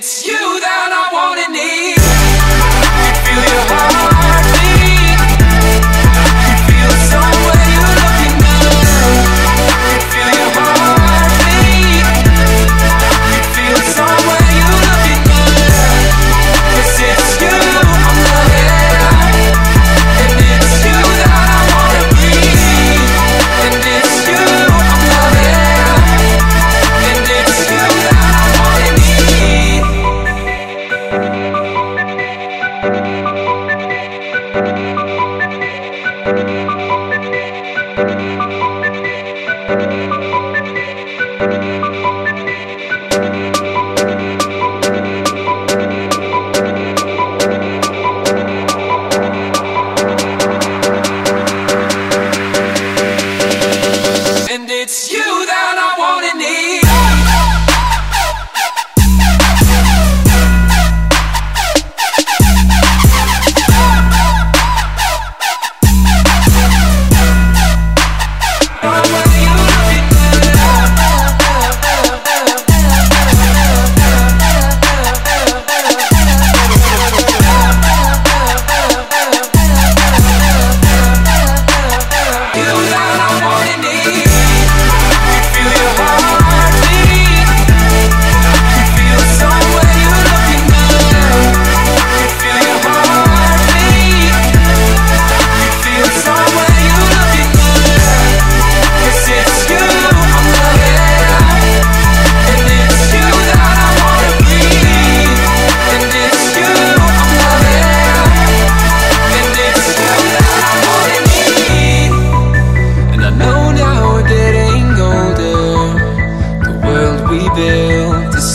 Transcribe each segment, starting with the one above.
It's you.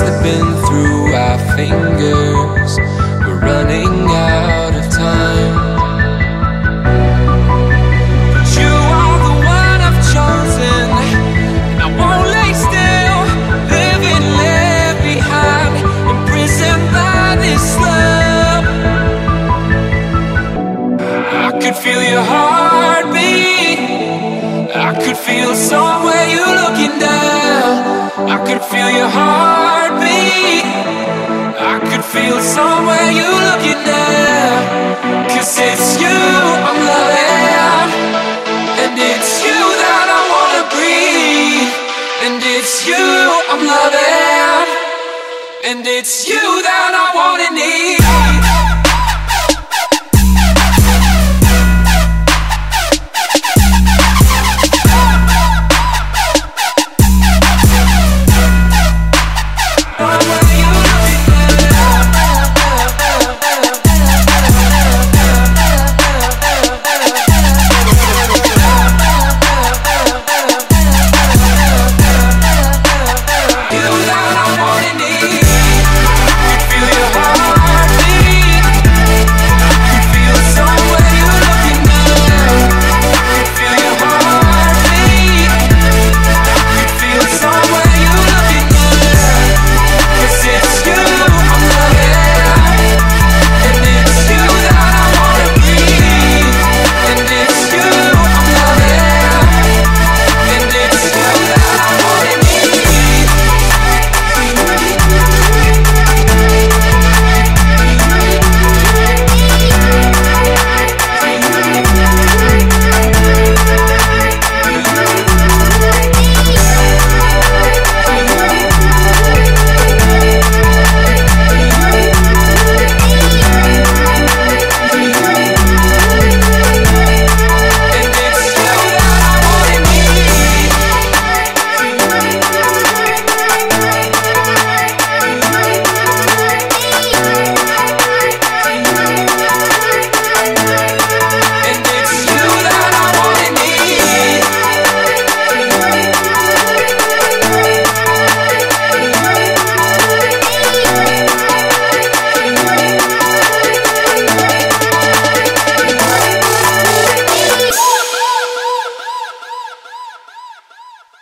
must have been through feel somewhere you looking down. I could feel your heartbeat. I could feel somewhere you looking down. Cause it's you I'm loving. And it's you that I wanna breathe. And it's you I'm loving. And it's you that I wanna need.